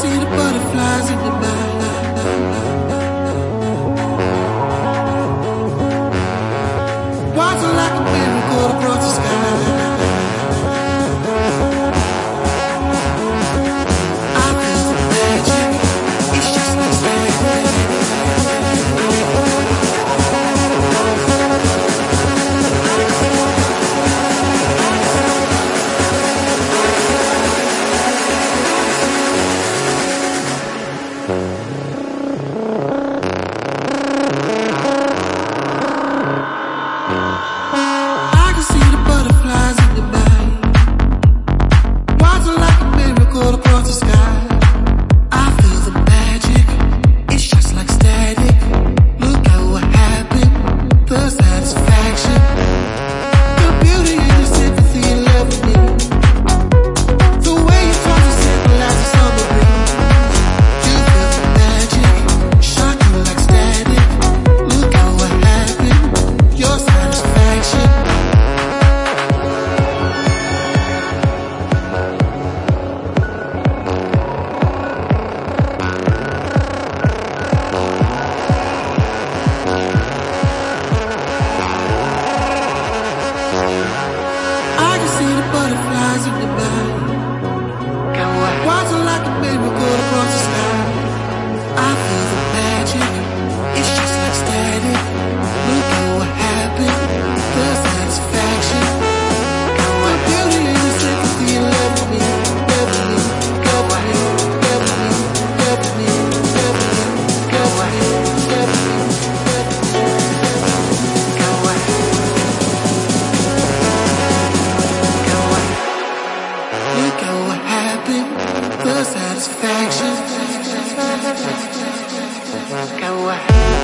see the butterflies in your mind. satisfaction. Go ahead.